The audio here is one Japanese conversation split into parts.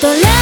Toledo.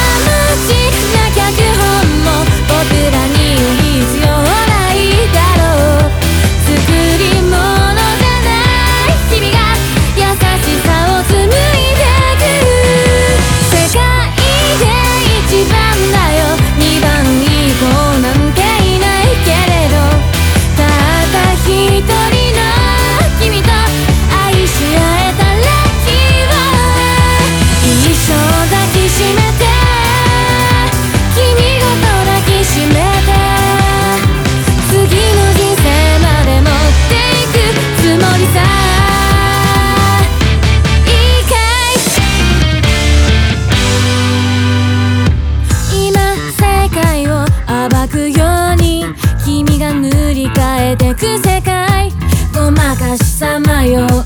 てく世界ごまかしさまよ。